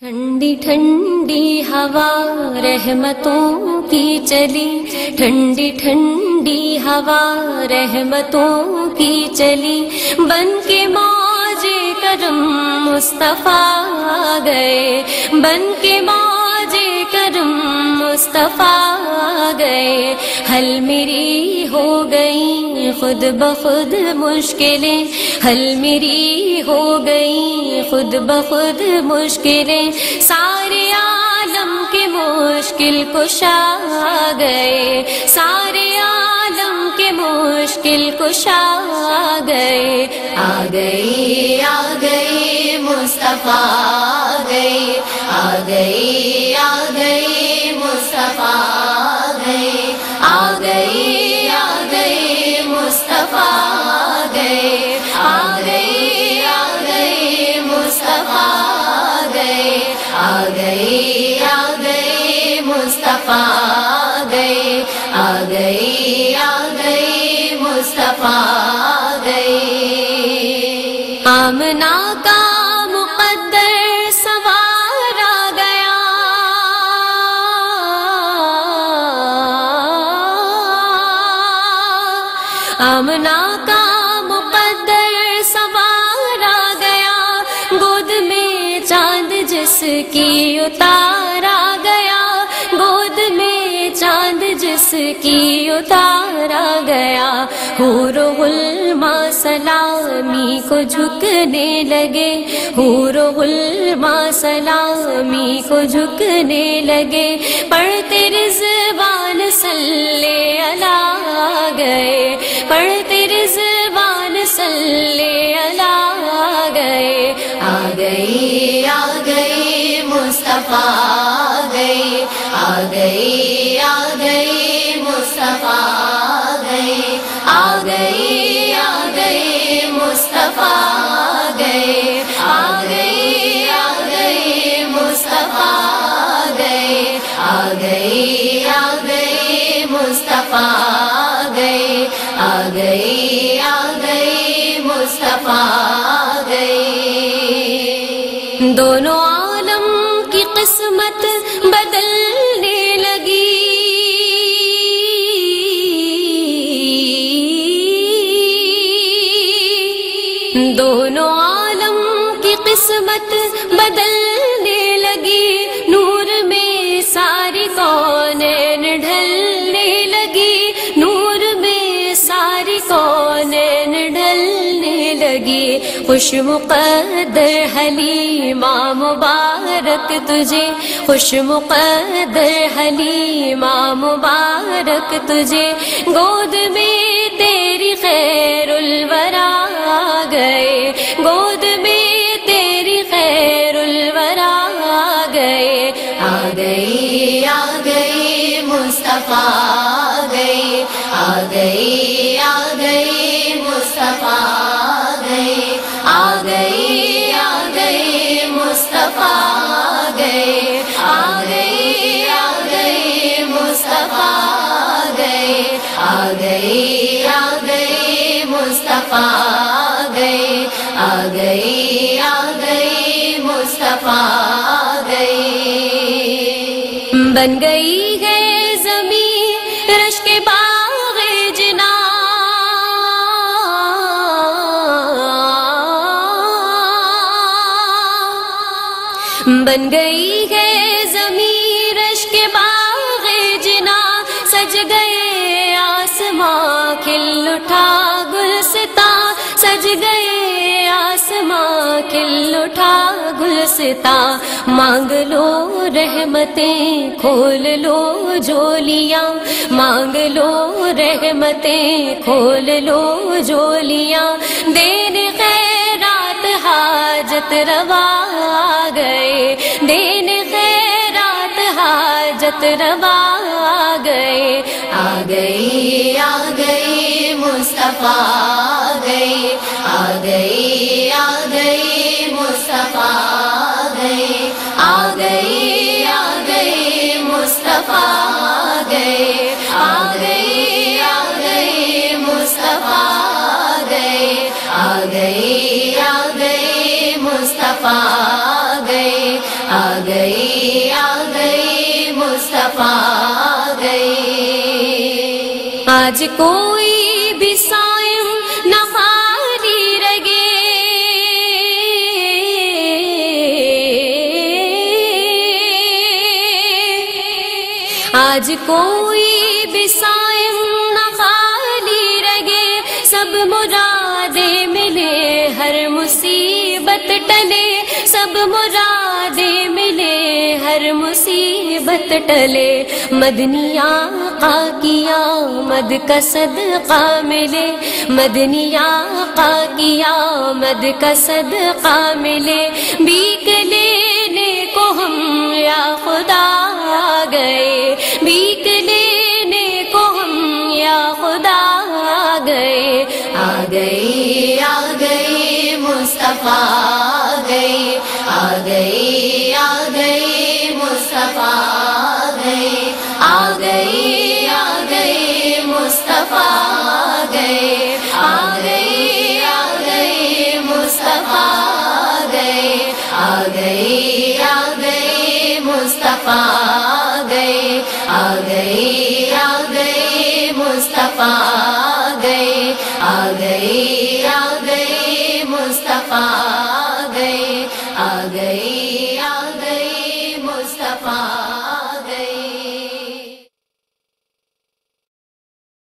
ٹھنڈی ٹھنڈی ہوا رحمتوں کی چلی۔ ٹھنڈی ٹھنڈی ہوا رحمتوں کی چلی۔ بن کے موج کرم مصطفیٰ گئے۔ بن کے موج کرم مصطفیٰ گئے، حل میری ہو گئی خود بخود مشکلیں۔ حل میری ہو گئی خود بخود مشکلیں۔ سارے عالم کے مشکل کشا گئے، سارے عالم کے مشکل کشا گئے آ گئی آ گئی مصطفیٰ گئے آ گئی آ گئی مصطفیٰ گئے آ گئی آ گئی مصطفیٰ گئے آ گئی آ گئی مصطفیٰ گئے آ گئی آ گئی مصطفیٰ آ گئی آ گئی مصطفیٰ گئے آمنا کا مقدر سوار آ گیا۔ آمنا کا مقدر سوار آ گیا۔ گود میں چاند جس کی اتارا کی اتارا گیا۔ حور غلما سلامی کو جھکنے لگے۔ حور غلما سلامی کو جھکنے لگے۔ پڑھتے رضوان صلی اللہ گئے۔ پڑھتے رضوان صلی اللہ گئے۔ آ گئی آ گئی، مصطفیٰ گئی آ گئی آ گئی۔ گئی آ گئی مصطفیٰ گئے آ گئی آ گئی مصطفیٰ گئے دونوں عالم کی قسمت بدلنے لگی۔ دونوں عالم کی قسمت بدلنے لگی۔ ساری کونین ڈھلنے لگی۔ خوش مقدر حلیمہ، مبارک تجھے۔ خوش مقدر حلیمہ، مبارک تجھے۔ گود میں تیری خیر الورا گئے۔ گود میں تیری خیر الورا گئے۔ آ گئی آ گئی مصطفیٰ، آ گئی آ گئی۔ گئے آ گئی آ گئی مصطفیٰ گئے آ گئی آ گئی مصطفیٰ گئے بن گئی ہے زمین رش کے باغ جنا بن گئی ہے زمین سج گئے آسماں کھل اٹھا گلستا مانگ لو رحمتیں، کھول لو جولیاں مانگ لو رحمتیں، کھول لو جولیاں دین خیرات حاجت روا گئے۔ دین خیرات حاجت روا گئے آ گئی آ گئی مصطفیٰ گئی آ گئی آ گئی مصطفیٰ گئی آ گئی آ گئی مصطفیٰ گئے آ گئی آ گئی مصطفیٰ گئے آ گئی آ گئی مصطفیٰ آ گئی آ گئی آج کوئی بھی سائم نہ خالی رگے آج کوئی بھی سائم نہ خالی رگے سب مرادے ملے، ہر مصیبت ٹلے۔ سب مرادے ملے ہر مصیبت ٹلے۔ مدنی آقا کی آمد کا صدقہ ملے۔ مدنی آقا کی آمد کا صدقہ ملے۔ بیک لینے کو ہم یا خدا آ گئے۔ بیک لینے کو ہم یا خدا آ گئے۔ آ گئی آ گئی مصطفیٰ آ Hare